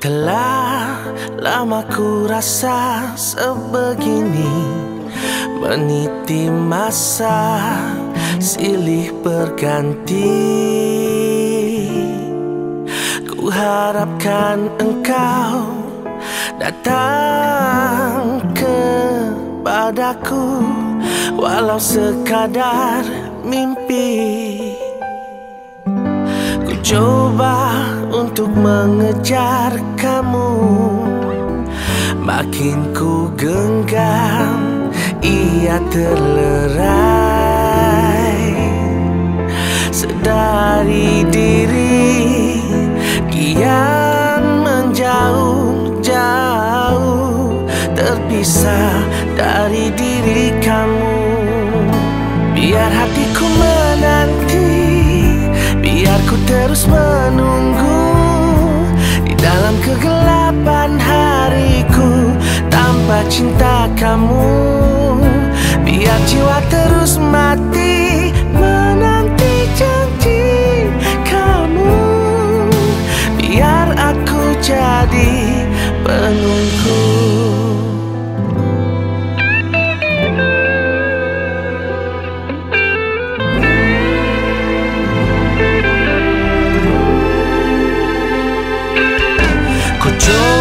Telah lama ku rasa sebegini Meniti masa silih berganti. Ku harapkan engkau datang kepadaku Walau sekadar mimpi untuk mengejar kamu. Makin ku genggam ia terlerai. Sedari diri kian menjauh-jauh Terpisah dari diri kamu. Biar hatiku menanti Biar ku terus menunggu dalam kegelapan hariku Tanpa cinta kamu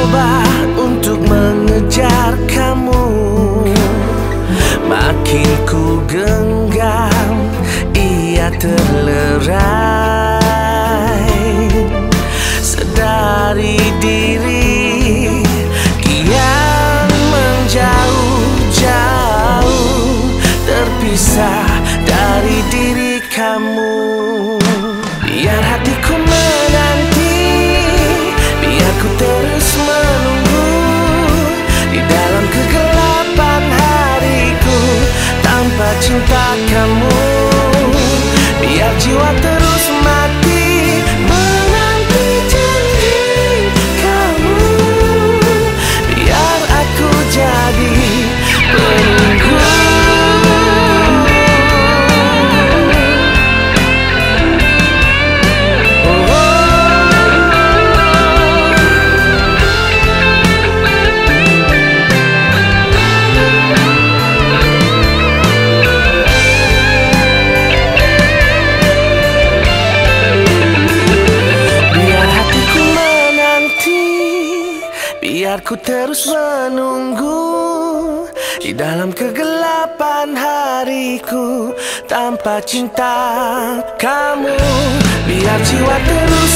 coba untuk mengejar kamu. Makin ku genggam Ia terlerai. Sedari diri Kian menjauh-jauh Terpisah dari diri kamu. Biar hatiku menanti Biar ku terus cinta Biar ku terus menunggu Di dalam kegelapan hariku Tanpa cinta kamu. Biar jiwa terus